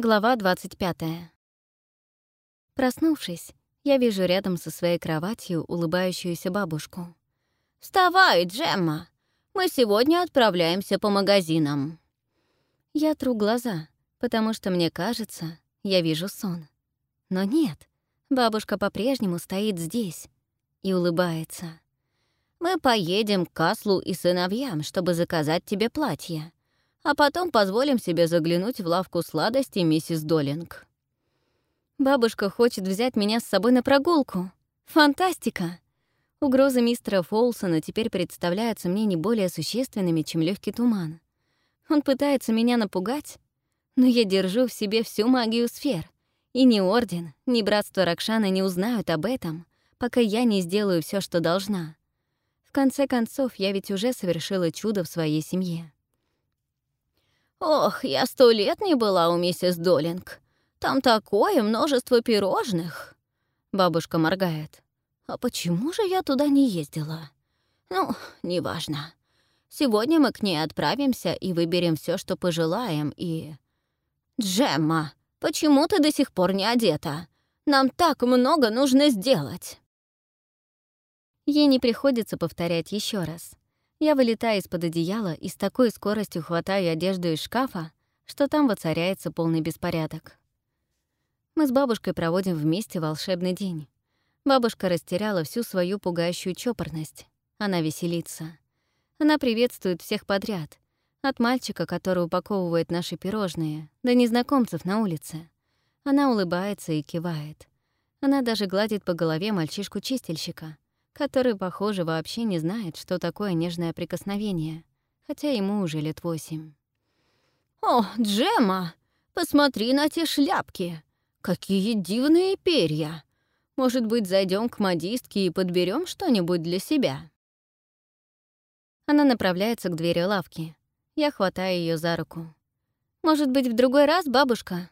Глава 25. Проснувшись, я вижу рядом со своей кроватью улыбающуюся бабушку. «Вставай, Джемма! Мы сегодня отправляемся по магазинам». Я тру глаза, потому что мне кажется, я вижу сон. Но нет, бабушка по-прежнему стоит здесь и улыбается. «Мы поедем к Каслу и сыновьям, чтобы заказать тебе платье а потом позволим себе заглянуть в лавку сладостей миссис Доллинг. Бабушка хочет взять меня с собой на прогулку. Фантастика! Угрозы мистера Фолсона теперь представляются мне не более существенными, чем легкий туман. Он пытается меня напугать, но я держу в себе всю магию сфер, и ни Орден, ни Братство Ракшана не узнают об этом, пока я не сделаю все, что должна. В конце концов, я ведь уже совершила чудо в своей семье. «Ох, я сто лет не была у миссис Доллинг. Там такое множество пирожных!» Бабушка моргает. «А почему же я туда не ездила?» «Ну, неважно. Сегодня мы к ней отправимся и выберем все, что пожелаем, и...» «Джемма, почему ты до сих пор не одета? Нам так много нужно сделать!» Ей не приходится повторять еще раз. Я вылетаю из-под одеяла и с такой скоростью хватаю одежду из шкафа, что там воцаряется полный беспорядок. Мы с бабушкой проводим вместе волшебный день. Бабушка растеряла всю свою пугающую чопорность. Она веселится. Она приветствует всех подряд. От мальчика, который упаковывает наши пирожные, до незнакомцев на улице. Она улыбается и кивает. Она даже гладит по голове мальчишку-чистильщика — который, похоже, вообще не знает, что такое нежное прикосновение, хотя ему уже лет восемь. «О, Джема, посмотри на те шляпки! Какие дивные перья! Может быть, зайдем к модистке и подберем что-нибудь для себя?» Она направляется к двери лавки. Я хватаю ее за руку. «Может быть, в другой раз, бабушка?»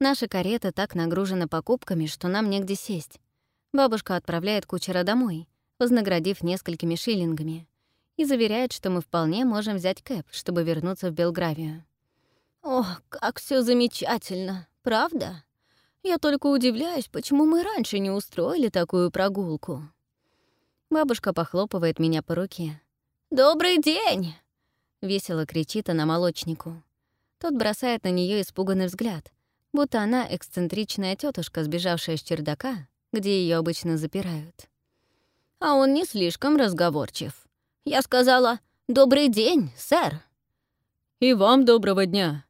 Наша карета так нагружена покупками, что нам негде сесть. Бабушка отправляет кучера домой, вознаградив несколькими шиллингами, и заверяет, что мы вполне можем взять кэп, чтобы вернуться в Белгравию. «Ох, как все замечательно, правда? Я только удивляюсь, почему мы раньше не устроили такую прогулку». Бабушка похлопывает меня по руке. «Добрый день!» — весело кричит она молочнику. Тот бросает на нее испуганный взгляд, будто она эксцентричная тетушка, сбежавшая с чердака где ее обычно запирают. А он не слишком разговорчив. Я сказала «Добрый день, сэр». «И вам доброго дня».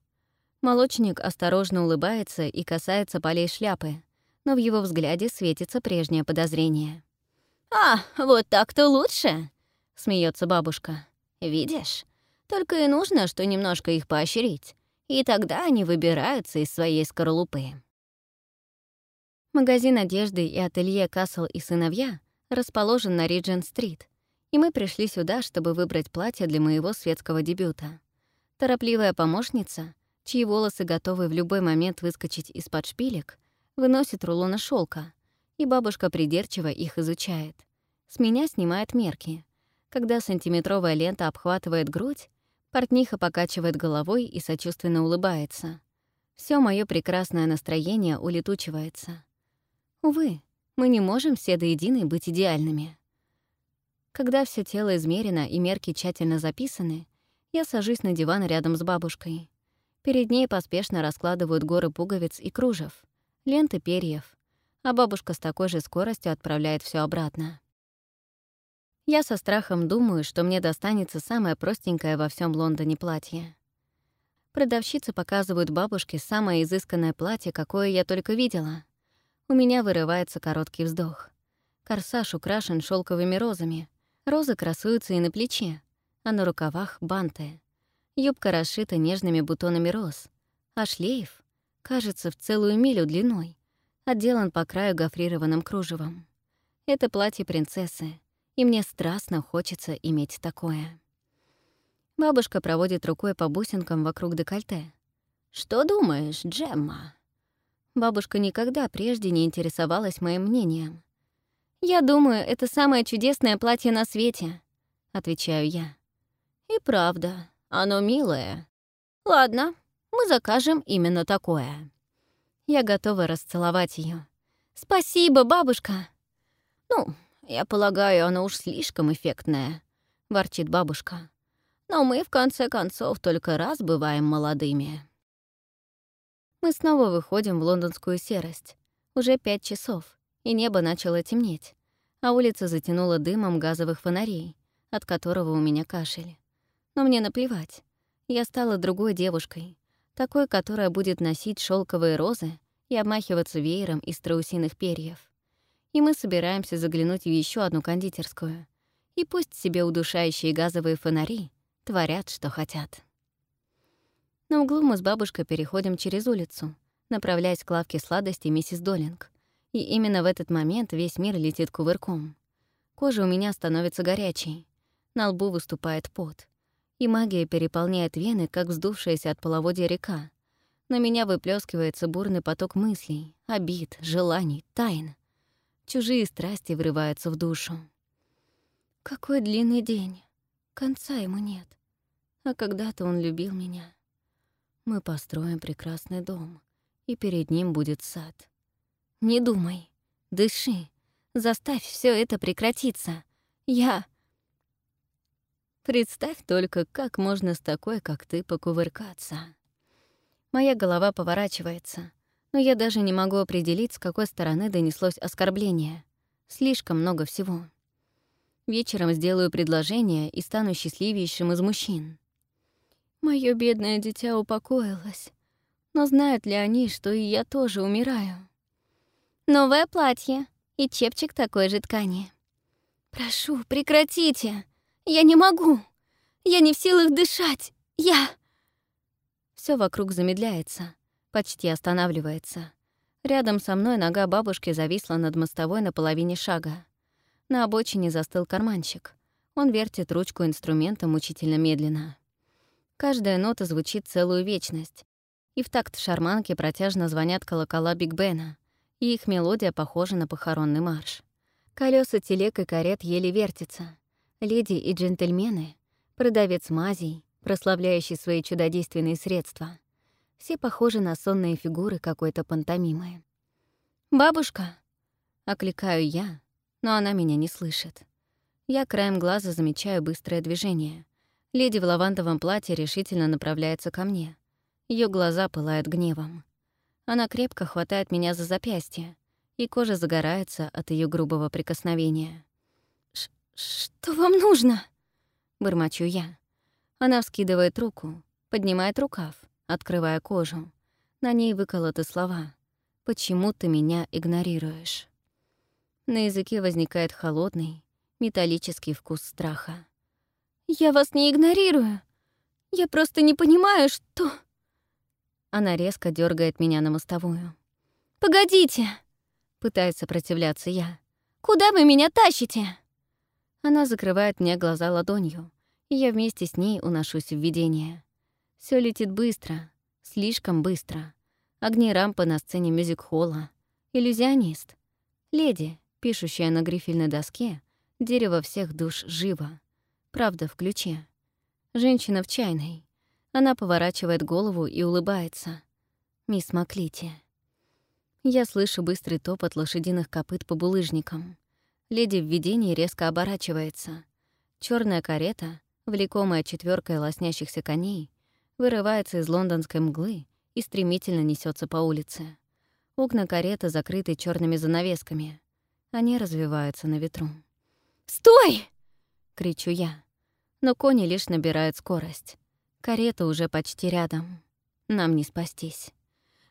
Молочник осторожно улыбается и касается полей шляпы, но в его взгляде светится прежнее подозрение. «А, вот так-то лучше», — смеется бабушка. «Видишь? Только и нужно, что немножко их поощрить, и тогда они выбираются из своей скорлупы». Магазин одежды и ателье «Кассел и сыновья» расположен на Риджент-стрит, и мы пришли сюда, чтобы выбрать платье для моего светского дебюта. Торопливая помощница, чьи волосы готовы в любой момент выскочить из-под шпилек, выносит рулоны шелка, и бабушка придирчиво их изучает. С меня снимает мерки. Когда сантиметровая лента обхватывает грудь, портниха покачивает головой и сочувственно улыбается. Все мое прекрасное настроение улетучивается. Увы, мы не можем все до единой быть идеальными. Когда все тело измерено и мерки тщательно записаны, я сажусь на диван рядом с бабушкой. Перед ней поспешно раскладывают горы пуговиц и кружев, ленты перьев, а бабушка с такой же скоростью отправляет все обратно. Я со страхом думаю, что мне достанется самое простенькое во всем Лондоне платье. Продавщицы показывают бабушке самое изысканное платье, какое я только видела — у меня вырывается короткий вздох. Корсаж украшен шелковыми розами. Розы красуются и на плече, а на рукавах — банты. Юбка расшита нежными бутонами роз, а шлейф, кажется, в целую милю длиной, отделан по краю гофрированным кружевом. Это платье принцессы, и мне страстно хочется иметь такое. Бабушка проводит рукой по бусинкам вокруг декольте. «Что думаешь, Джемма?» Бабушка никогда прежде не интересовалась моим мнением. «Я думаю, это самое чудесное платье на свете», — отвечаю я. «И правда, оно милое. Ладно, мы закажем именно такое». Я готова расцеловать ее. «Спасибо, бабушка!» «Ну, я полагаю, оно уж слишком эффектное», — ворчит бабушка. «Но мы, в конце концов, только раз бываем молодыми». Мы снова выходим в лондонскую серость. Уже пять часов, и небо начало темнеть, а улица затянула дымом газовых фонарей, от которого у меня кашель. Но мне наплевать. Я стала другой девушкой, такой, которая будет носить шелковые розы и обмахиваться веером из страусиных перьев. И мы собираемся заглянуть в еще одну кондитерскую. И пусть себе удушающие газовые фонари творят, что хотят. На углу мы с бабушкой переходим через улицу, направляясь к лавке сладостей миссис Доллинг. И именно в этот момент весь мир летит кувырком. Кожа у меня становится горячей, на лбу выступает пот и магия переполняет вены, как вздувшаяся от половодья река. На меня выплескивается бурный поток мыслей, обид, желаний, тайн. Чужие страсти врываются в душу. Какой длинный день. Конца ему нет. А когда-то он любил меня. Мы построим прекрасный дом, и перед ним будет сад. Не думай, дыши, заставь все это прекратиться. Я... Представь только, как можно с такой, как ты, покувыркаться. Моя голова поворачивается, но я даже не могу определить, с какой стороны донеслось оскорбление. Слишком много всего. Вечером сделаю предложение и стану счастливейшим из мужчин. Моё бедное дитя упокоилось. Но знают ли они, что и я тоже умираю? Новое платье и чепчик такой же ткани. Прошу, прекратите! Я не могу. Я не в силах дышать. Я... Все вокруг замедляется, почти останавливается. Рядом со мной нога бабушки зависла над мостовой на половине шага. На обочине застыл карманщик. Он вертит ручку инструмента мучительно медленно. Каждая нота звучит целую вечность. И в такт шарманки протяжно звонят колокола Биг Бена, и их мелодия похожа на похоронный марш. Колеса телег и карет еле вертятся. Леди и джентльмены, продавец мазей, прославляющий свои чудодейственные средства. Все похожи на сонные фигуры какой-то пантомимы. «Бабушка!» — окликаю я, но она меня не слышит. Я краем глаза замечаю быстрое движение. Леди в лавандовом платье решительно направляется ко мне. Ее глаза пылают гневом. Она крепко хватает меня за запястье, и кожа загорается от ее грубого прикосновения. «Что вам нужно?» — бормочу я. Она вскидывает руку, поднимает рукав, открывая кожу. На ней выколоты слова «Почему ты меня игнорируешь?» На языке возникает холодный, металлический вкус страха. «Я вас не игнорирую. Я просто не понимаю, что...» Она резко дергает меня на мостовую. «Погодите!» — пытается сопротивляться я. «Куда вы меня тащите?» Она закрывает мне глаза ладонью, и я вместе с ней уношусь в видение. Все летит быстро, слишком быстро. Огни рампы на сцене мюзик-холла. Иллюзионист. Леди, пишущая на грифельной доске «Дерево всех душ живо». Правда, в ключе. Женщина в чайной. Она поворачивает голову и улыбается. Мисс Маклити. Я слышу быстрый топот лошадиных копыт по булыжникам. Леди в видении резко оборачивается. Черная карета, влекомая четверкой лоснящихся коней, вырывается из лондонской мглы и стремительно несется по улице. Окна кареты закрыты черными занавесками. Они развиваются на ветру. «Стой!» — кричу я. Но кони лишь набирают скорость. Карета уже почти рядом. Нам не спастись.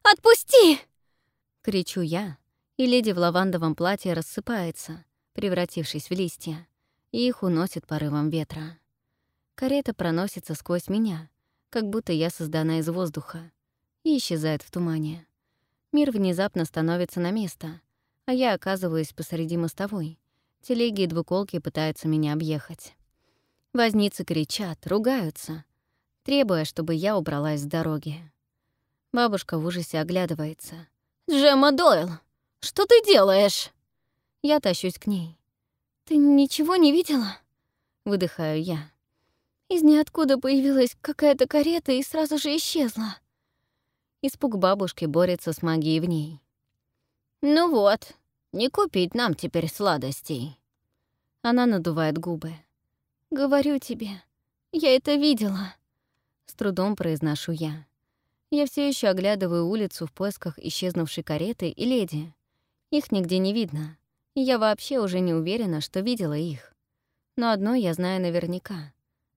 «Отпусти!» — кричу я, и леди в лавандовом платье рассыпается, превратившись в листья, и их уносит порывом ветра. Карета проносится сквозь меня, как будто я создана из воздуха, и исчезает в тумане. Мир внезапно становится на место, а я оказываюсь посреди мостовой. Телеги и двуколки пытаются меня объехать. Возницы кричат, ругаются, требуя, чтобы я убралась с дороги. Бабушка в ужасе оглядывается. «Джемма Дойл, что ты делаешь?» Я тащусь к ней. «Ты ничего не видела?» Выдыхаю я. Из ниоткуда появилась какая-то карета и сразу же исчезла. Испуг бабушки борется с магией в ней. «Ну вот, не купить нам теперь сладостей». Она надувает губы. «Говорю тебе, я это видела», — с трудом произношу я. Я все еще оглядываю улицу в поисках исчезнувшей кареты и леди. Их нигде не видно, я вообще уже не уверена, что видела их. Но одно я знаю наверняка.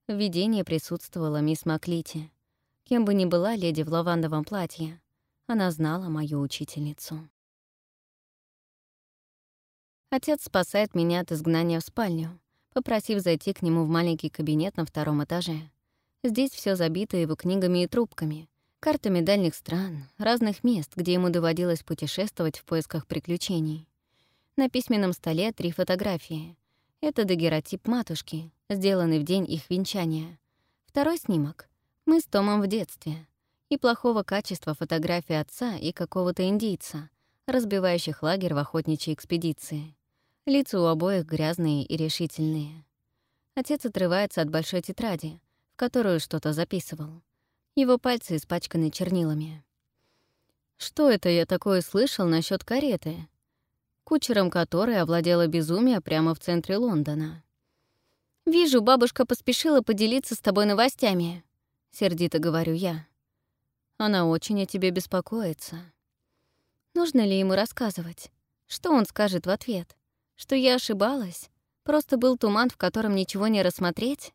В видении присутствовала мисс Маклити. Кем бы ни была леди в лавандовом платье, она знала мою учительницу. Отец спасает меня от изгнания в спальню, попросив зайти к нему в маленький кабинет на втором этаже. Здесь все забито его книгами и трубками, картами дальних стран, разных мест, где ему доводилось путешествовать в поисках приключений. На письменном столе три фотографии. Это дагеротип матушки, сделанный в день их венчания. Второй снимок — мы с Томом в детстве. И плохого качества фотографии отца и какого-то индийца, разбивающих лагерь в охотничьей экспедиции. Лица у обоих грязные и решительные. Отец отрывается от большой тетради, в которую что-то записывал. Его пальцы испачканы чернилами. Что это я такое слышал насчет кареты? Кучером которой овладело безумие прямо в центре Лондона. «Вижу, бабушка поспешила поделиться с тобой новостями», — сердито говорю я. Она очень о тебе беспокоится. Нужно ли ему рассказывать? Что он скажет в ответ? Что я ошибалась? Просто был туман, в котором ничего не рассмотреть?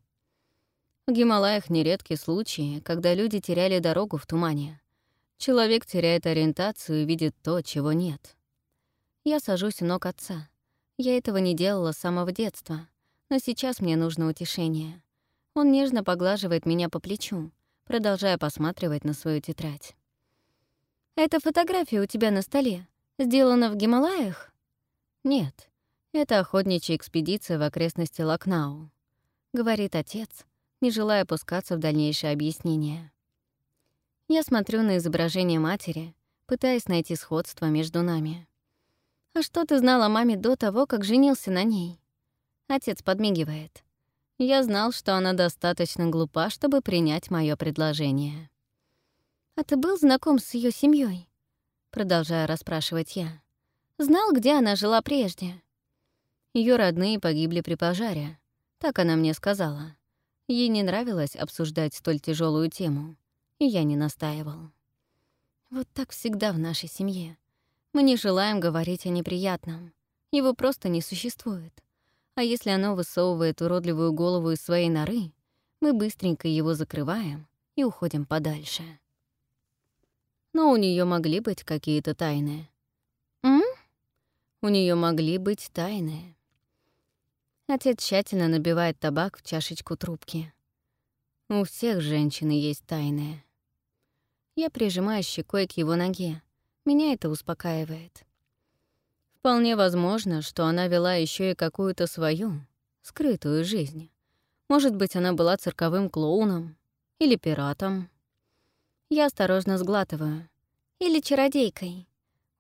В Гималаях нередки случаи, когда люди теряли дорогу в тумане. Человек теряет ориентацию и видит то, чего нет. Я сажусь у ног отца. Я этого не делала с самого детства, но сейчас мне нужно утешение. Он нежно поглаживает меня по плечу, продолжая посматривать на свою тетрадь. «Эта фотография у тебя на столе сделана в Гималаях?» «Нет, это охотничья экспедиция в окрестности Лакнау», — говорит отец, не желая опускаться в дальнейшее объяснение. Я смотрю на изображение матери, пытаясь найти сходство между нами. «А что ты знал о маме до того, как женился на ней?» Отец подмигивает. Я знал, что она достаточно глупа, чтобы принять мое предложение. «А ты был знаком с ее семьей? Продолжая расспрашивать я. «Знал, где она жила прежде?» Ее родные погибли при пожаре. Так она мне сказала. Ей не нравилось обсуждать столь тяжелую тему, и я не настаивал. Вот так всегда в нашей семье. Мы не желаем говорить о неприятном. Его просто не существует. А если оно высовывает уродливую голову из своей норы, мы быстренько его закрываем и уходим подальше. Но у нее могли быть какие-то тайны. М? У нее могли быть тайны. Отец тщательно набивает табак в чашечку трубки. У всех женщин есть тайны. Я прижимаю щекой к его ноге. Меня это успокаивает. Вполне возможно, что она вела еще и какую-то свою, скрытую жизнь. Может быть, она была цирковым клоуном или пиратом. Я осторожно сглатываю. Или чародейкой.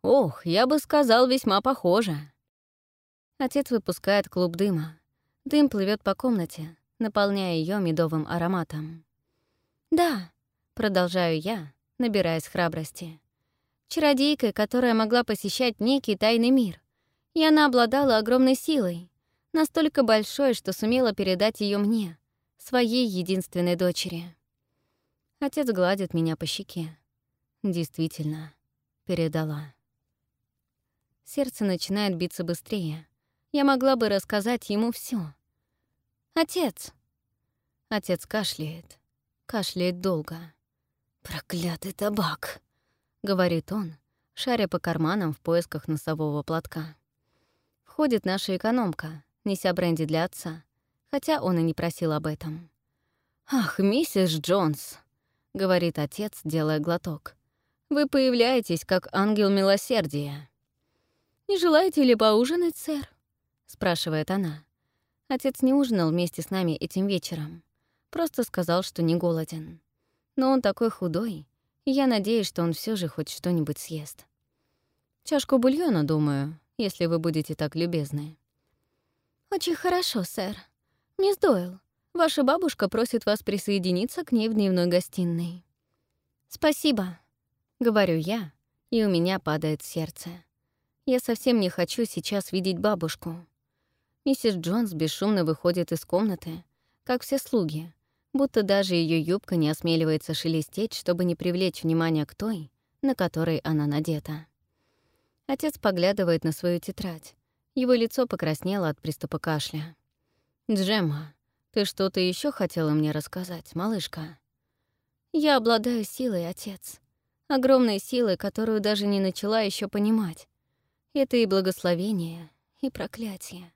Ох, я бы сказал, весьма похоже. Отец выпускает клуб дыма. Дым плывет по комнате, наполняя ее медовым ароматом. «Да», — продолжаю я, набираясь храбрости. Чародейкой, которая могла посещать некий тайный мир. И она обладала огромной силой, настолько большой, что сумела передать ее мне, своей единственной дочери. Отец гладит меня по щеке. Действительно, передала. Сердце начинает биться быстрее. Я могла бы рассказать ему все. «Отец!» Отец кашляет. Кашляет долго. «Проклятый табак!» — говорит он, шаря по карманам в поисках носового платка. Входит наша экономка, неся бренди для отца, хотя он и не просил об этом. «Ах, миссис Джонс!» — говорит отец, делая глоток. «Вы появляетесь, как ангел милосердия». «Не желаете ли поужинать, сэр?» — спрашивает она. Отец не ужинал вместе с нами этим вечером. Просто сказал, что не голоден. Но он такой худой, и я надеюсь, что он все же хоть что-нибудь съест. Чашку бульона, думаю, если вы будете так любезны. «Очень хорошо, сэр. Мисс Дойл, ваша бабушка просит вас присоединиться к ней в дневной гостиной». «Спасибо», — Говорю я, и у меня падает сердце. Я совсем не хочу сейчас видеть бабушку. Миссис Джонс бесшумно выходит из комнаты, как все слуги, будто даже ее юбка не осмеливается шелестеть, чтобы не привлечь внимание к той, на которой она надета. Отец поглядывает на свою тетрадь. Его лицо покраснело от приступа кашля. «Джемма, ты что-то еще хотела мне рассказать, малышка?» «Я обладаю силой, отец. Огромной силой, которую даже не начала еще понимать. Это и благословение, и проклятие.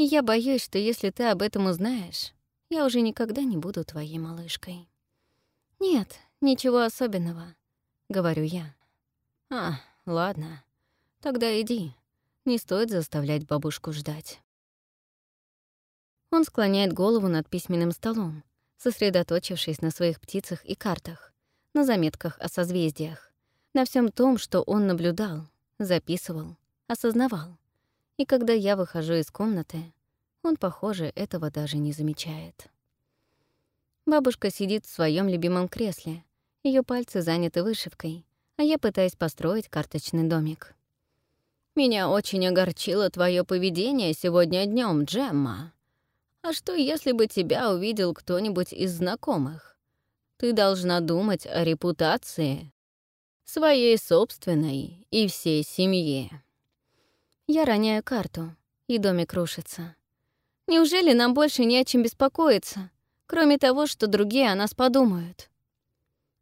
И я боюсь, что если ты об этом узнаешь, я уже никогда не буду твоей малышкой». «Нет, ничего особенного», — говорю я. «А, ладно. Тогда иди. Не стоит заставлять бабушку ждать». Он склоняет голову над письменным столом, сосредоточившись на своих птицах и картах, на заметках о созвездиях, на всем том, что он наблюдал, записывал, осознавал. И когда я выхожу из комнаты, он, похоже, этого даже не замечает. Бабушка сидит в своем любимом кресле, ее пальцы заняты вышивкой, а я пытаюсь построить карточный домик. «Меня очень огорчило твое поведение сегодня днем, Джемма», а что, если бы тебя увидел кто-нибудь из знакомых? Ты должна думать о репутации своей собственной и всей семьи. Я роняю карту, и домик рушится. Неужели нам больше не о чем беспокоиться, кроме того, что другие о нас подумают?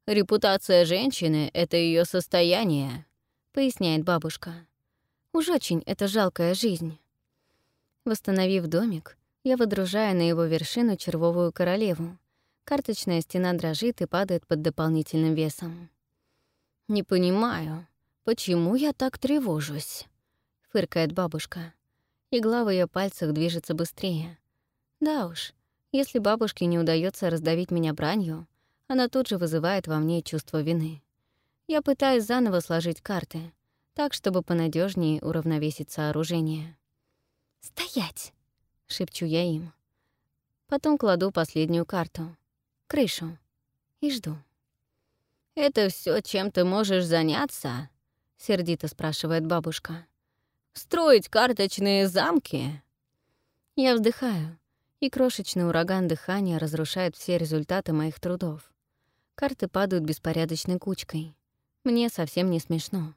Репутация женщины — это ее состояние, поясняет бабушка. Уж очень это жалкая жизнь. Восстановив домик, я выдружаю на его вершину червовую королеву. Карточная стена дрожит и падает под дополнительным весом. «Не понимаю, почему я так тревожусь?» — фыркает бабушка. Игла в ее пальцах движется быстрее. Да уж, если бабушке не удается раздавить меня бранью, она тут же вызывает во мне чувство вины. Я пытаюсь заново сложить карты, так, чтобы понадежнее уравновесить сооружение. «Стоять!» — шепчу я им. Потом кладу последнюю карту, крышу, и жду. «Это все, чем ты можешь заняться?» — сердито спрашивает бабушка. «Строить карточные замки?» Я вздыхаю, и крошечный ураган дыхания разрушает все результаты моих трудов. Карты падают беспорядочной кучкой. Мне совсем не смешно.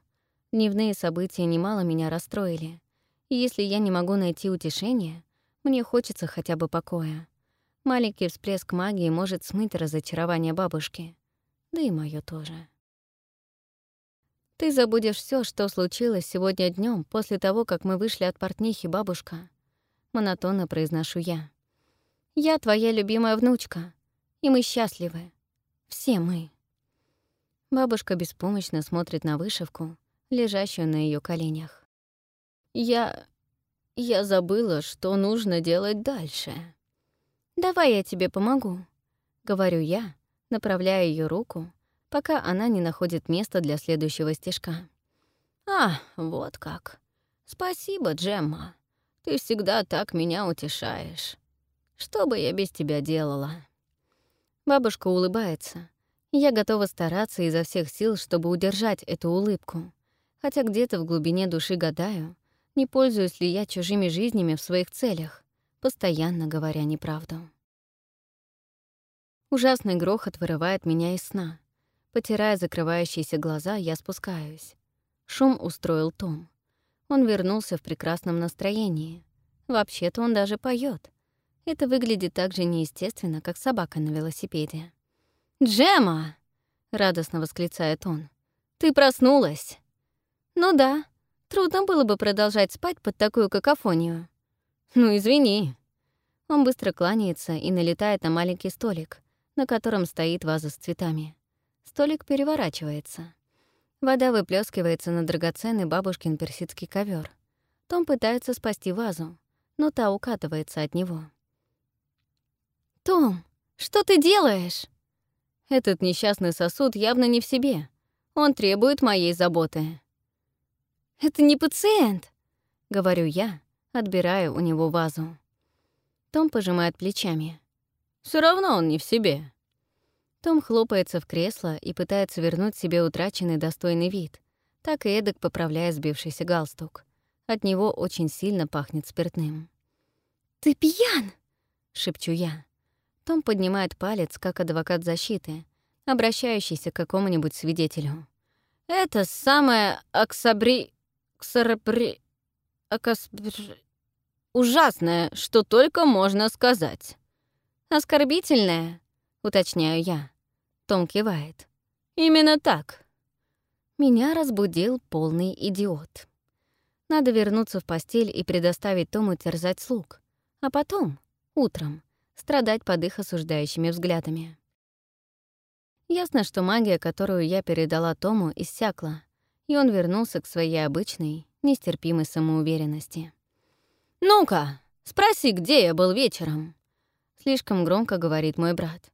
Дневные события немало меня расстроили. И если я не могу найти утешение, мне хочется хотя бы покоя. Маленький всплеск магии может смыть разочарование бабушки. Да и моё тоже. Ты забудешь все, что случилось сегодня днем после того, как мы вышли от портнихи, бабушка. Монотонно произношу я. Я твоя любимая внучка, и мы счастливы. Все мы. Бабушка беспомощно смотрит на вышивку, лежащую на ее коленях. Я... Я забыла, что нужно делать дальше. «Давай я тебе помогу», — говорю я, направляя ее руку, пока она не находит места для следующего стежка. «А, вот как. Спасибо, Джемма. Ты всегда так меня утешаешь. Что бы я без тебя делала?» Бабушка улыбается. Я готова стараться изо всех сил, чтобы удержать эту улыбку, хотя где-то в глубине души гадаю, не пользуюсь ли я чужими жизнями в своих целях, постоянно говоря неправду. Ужасный грохот вырывает меня из сна. Потирая закрывающиеся глаза, я спускаюсь. Шум устроил Том. Он вернулся в прекрасном настроении. Вообще-то он даже поет. Это выглядит так же неестественно, как собака на велосипеде. «Джема!» — радостно восклицает он. «Ты проснулась?» «Ну да», Трудно было бы продолжать спать под такую какофонию. Ну, извини. Он быстро кланяется и налетает на маленький столик, на котором стоит ваза с цветами. Столик переворачивается. Вода выплескивается на драгоценный бабушкин персидский ковер. Том пытается спасти вазу, но та укатывается от него. «Том, что ты делаешь?» Этот несчастный сосуд явно не в себе. Он требует моей заботы. «Это не пациент», — говорю я, отбирая у него вазу. Том пожимает плечами. Все равно он не в себе». Том хлопается в кресло и пытается вернуть себе утраченный достойный вид, так и эдак поправляя сбившийся галстук. От него очень сильно пахнет спиртным. «Ты пьян!» — шепчу я. Том поднимает палец, как адвокат защиты, обращающийся к какому-нибудь свидетелю. «Это самое аксабри... ксарапри... акасбри... ужасное, что только можно сказать». «Оскорбительное?» — уточняю я. Том кивает. «Именно так». Меня разбудил полный идиот. Надо вернуться в постель и предоставить Тому терзать слуг. А потом, утром, страдать под их осуждающими взглядами. Ясно, что магия, которую я передала Тому, иссякла, и он вернулся к своей обычной, нестерпимой самоуверенности. «Ну-ка, спроси, где я был вечером?» Слишком громко говорит мой брат.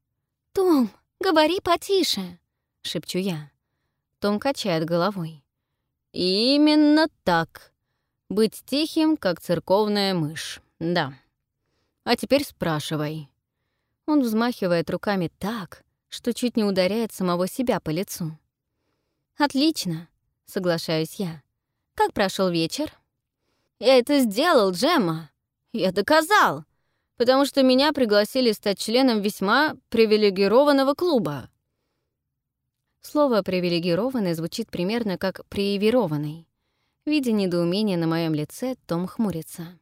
«Том, говори потише!» — шепчу я. Том качает головой. «Именно так. Быть тихим, как церковная мышь. Да. А теперь спрашивай». Он взмахивает руками так, что чуть не ударяет самого себя по лицу. «Отлично», — соглашаюсь я. «Как прошел вечер?» «Я это сделал, Джемма. Я доказал, потому что меня пригласили стать членом весьма привилегированного клуба». Слово «привилегированный» звучит примерно как «приевированный». Видя недоумение на моем лице, Том хмурится.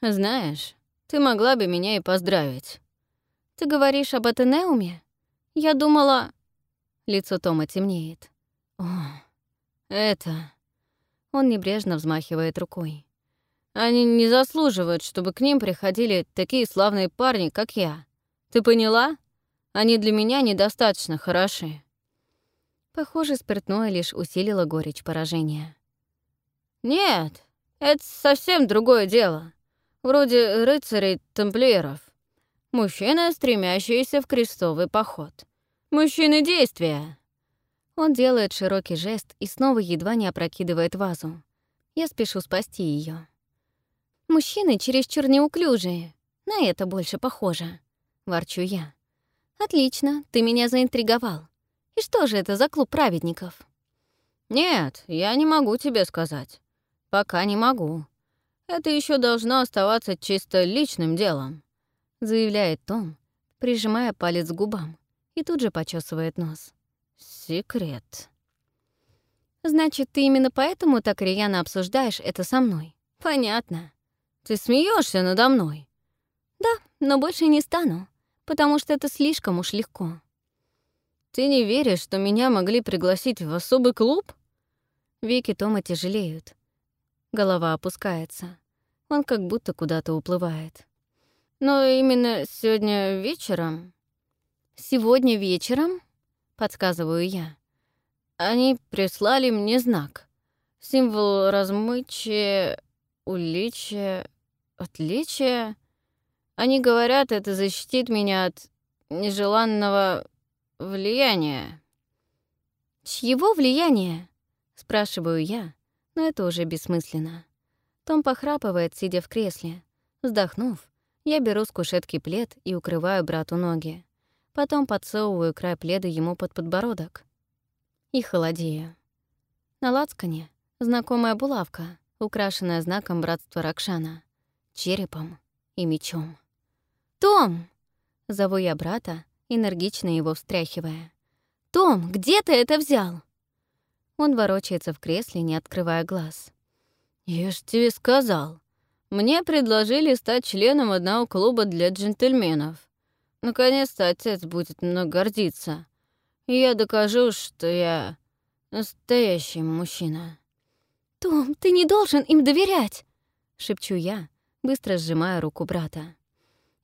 «Знаешь, ты могла бы меня и поздравить». «Ты говоришь об Атенеуме?» Я думала...» Лицо Тома темнеет. «О, это...» Он небрежно взмахивает рукой. «Они не заслуживают, чтобы к ним приходили такие славные парни, как я. Ты поняла? Они для меня недостаточно хороши». Похоже, спиртное лишь усилило горечь поражения. «Нет, это совсем другое дело. Вроде рыцарей-тамплиеров. Мужчины, стремящиеся в крестовый поход. Мужчины действия. Он делает широкий жест и снова едва не опрокидывает вазу. Я спешу спасти ее. Мужчины чересчур неуклюжие. На это больше похоже. Ворчу я. Отлично, ты меня заинтриговал. И что же это за клуб праведников? Нет, я не могу тебе сказать. Пока не могу. Это еще должно оставаться чисто личным делом заявляет Том, прижимая палец к губам, и тут же почесывает нос. Секрет. Значит, ты именно поэтому так рьяно обсуждаешь это со мной? Понятно. Ты смеешься надо мной? Да, но больше не стану, потому что это слишком уж легко. Ты не веришь, что меня могли пригласить в особый клуб? Веки Тома тяжелеют. Голова опускается. Он как будто куда-то уплывает. Но именно сегодня вечером... Сегодня вечером, подсказываю я, они прислали мне знак. Символ размычия, уличия, отличия. Они говорят, это защитит меня от нежеланного влияния. «Чьего влияния?» — спрашиваю я, но это уже бессмысленно. Том похрапывает, сидя в кресле. Вздохнув, я беру с кушетки плед и укрываю брату ноги. Потом подсовываю край пледа ему под подбородок. И холодею. На лацкане знакомая булавка, украшенная знаком братства Ракшана, черепом и мечом. «Том!» — зову я брата, энергично его встряхивая. «Том, где ты это взял?» Он ворочается в кресле, не открывая глаз. «Я ж тебе сказал, мне предложили стать членом одного клуба для джентльменов. Наконец-то отец будет много гордиться. Я докажу, что я настоящий мужчина. «Том, ты не должен им доверять!» — шепчу я, быстро сжимая руку брата.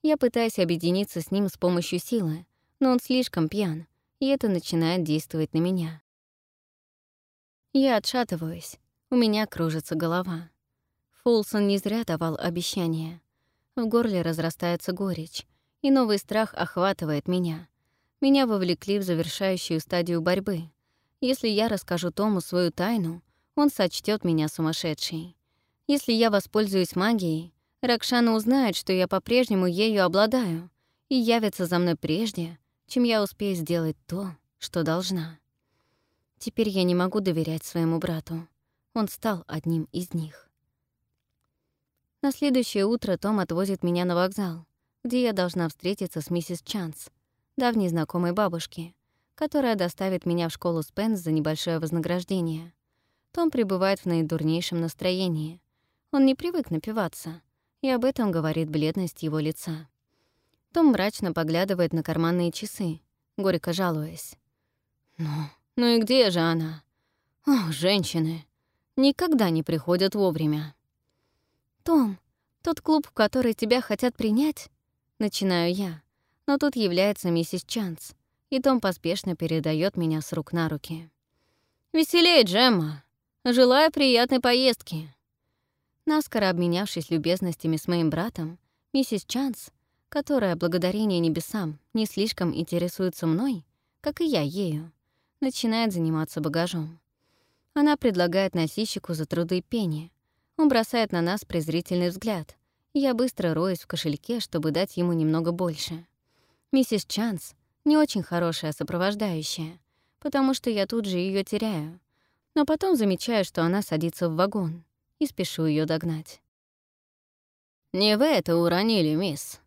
Я пытаюсь объединиться с ним с помощью силы, но он слишком пьян, и это начинает действовать на меня. Я отшатываюсь, у меня кружится голова. Фулсон не зря давал обещания. В горле разрастается горечь, и новый страх охватывает меня. Меня вовлекли в завершающую стадию борьбы. Если я расскажу Тому свою тайну, он сочтет меня сумасшедшей. Если я воспользуюсь магией, Ракшана узнает, что я по-прежнему ею обладаю, и явится за мной прежде, чем я успею сделать то, что должна. Теперь я не могу доверять своему брату. Он стал одним из них. На следующее утро Том отвозит меня на вокзал, где я должна встретиться с миссис Чанс, давней знакомой бабушки, которая доставит меня в школу Спенс за небольшое вознаграждение. Том пребывает в наидурнейшем настроении. Он не привык напиваться, и об этом говорит бледность его лица. Том мрачно поглядывает на карманные часы, горько жалуясь. «Ну, ну и где же она? Ох, женщины, никогда не приходят вовремя». «Том, тот клуб, в который тебя хотят принять?» Начинаю я, но тут является миссис Чанс, и Том поспешно передает меня с рук на руки. «Веселей, Джемма! Желаю приятной поездки!» Наскоро обменявшись любезностями с моим братом, миссис Чанс, которая, благодарение небесам, не слишком интересуется мной, как и я ею, начинает заниматься багажом. Она предлагает носильщику за труды пени. Он бросает на нас презрительный взгляд, я быстро роюсь в кошельке, чтобы дать ему немного больше. Миссис Чанс — не очень хорошая сопровождающая, потому что я тут же ее теряю, но потом замечаю, что она садится в вагон, и спешу ее догнать. «Не вы это уронили, мисс?»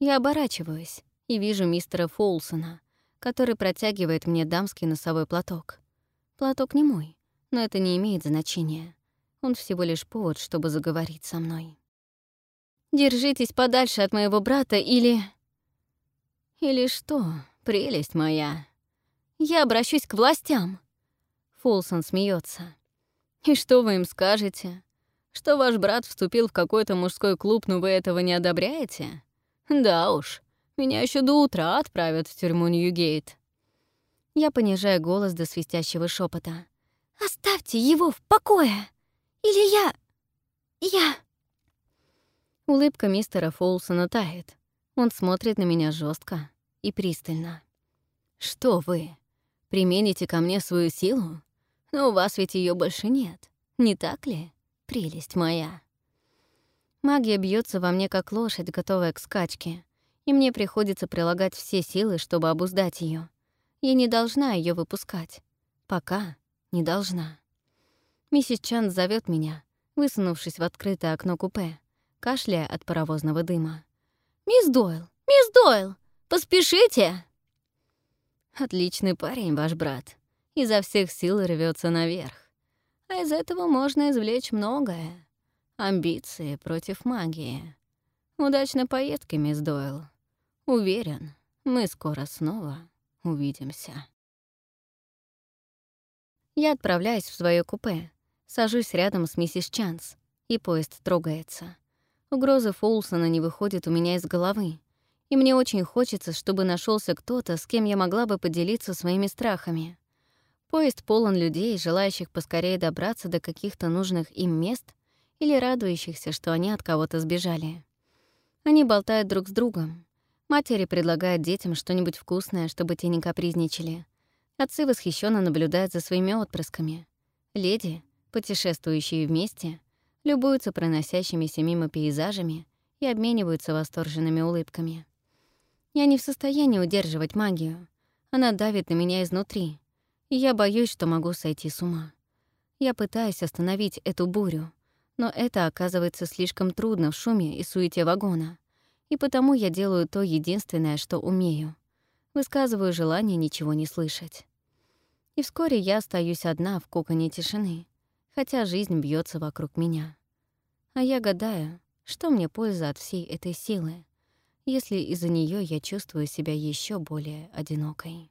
Я оборачиваюсь и вижу мистера Фолсона, который протягивает мне дамский носовой платок. Платок не мой, но это не имеет значения. Он всего лишь повод, чтобы заговорить со мной. «Держитесь подальше от моего брата или...» «Или что, прелесть моя?» «Я обращусь к властям!» Фолсон смеется. «И что вы им скажете? Что ваш брат вступил в какой-то мужской клуб, но вы этого не одобряете? Да уж, меня еще до утра отправят в тюрьму Ньюгейт. Я понижаю голос до свистящего шепота. «Оставьте его в покое! Или я... я...» Улыбка мистера Фолсона тает. Он смотрит на меня жестко и пристально. «Что вы? Примените ко мне свою силу? Но у вас ведь ее больше нет, не так ли, прелесть моя?» Магия бьется во мне, как лошадь, готовая к скачке и мне приходится прилагать все силы, чтобы обуздать ее. Я не должна ее выпускать. Пока не должна. Миссис Чан зовет меня, высунувшись в открытое окно купе, кашляя от паровозного дыма. «Мисс Дойл! Мисс Дойл! Поспешите!» Отличный парень, ваш брат. Изо всех сил рвется наверх. А из этого можно извлечь многое. Амбиции против магии. Поездки, мисс Дойл. Уверен, мы скоро снова увидимся. Я отправляюсь в свое купе, сажусь рядом с миссис Чанс, и поезд трогается. Угроза Фолсона не выходит у меня из головы, и мне очень хочется, чтобы нашелся кто-то, с кем я могла бы поделиться своими страхами. Поезд полон людей, желающих поскорее добраться до каких-то нужных им мест или радующихся, что они от кого-то сбежали. Они болтают друг с другом, Матери предлагают детям что-нибудь вкусное, чтобы те не капризничали. Отцы восхищенно наблюдают за своими отпрысками. Леди, путешествующие вместе, любуются проносящимися мимо пейзажами и обмениваются восторженными улыбками. Я не в состоянии удерживать магию. Она давит на меня изнутри, я боюсь, что могу сойти с ума. Я пытаюсь остановить эту бурю, но это оказывается слишком трудно в шуме и суете вагона и потому я делаю то единственное, что умею. Высказываю желание ничего не слышать. И вскоре я остаюсь одна в коконе тишины, хотя жизнь бьется вокруг меня. А я гадаю, что мне польза от всей этой силы, если из-за нее я чувствую себя еще более одинокой.